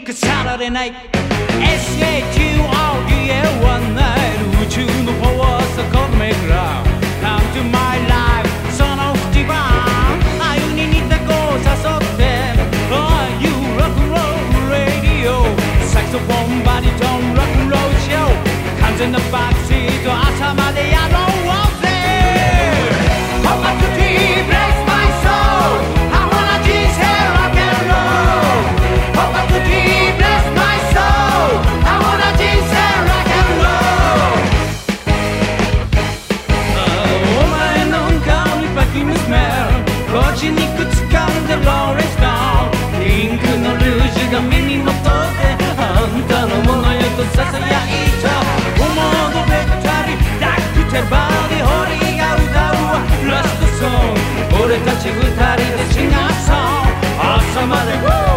るかさられない SATO はない宇宙のパワーそこでめくら Come to my life その口はあゆに似た子を誘って Are you rock and roll radio サクソフォンバリトンロックンロールショー完全なバッ く掴んでローレストーンピンクのルージュが耳元であんたのものよとささやいた思うのべったり抱きてバーディホリーが歌うわラストソング俺たち二人でシンガーソング朝まで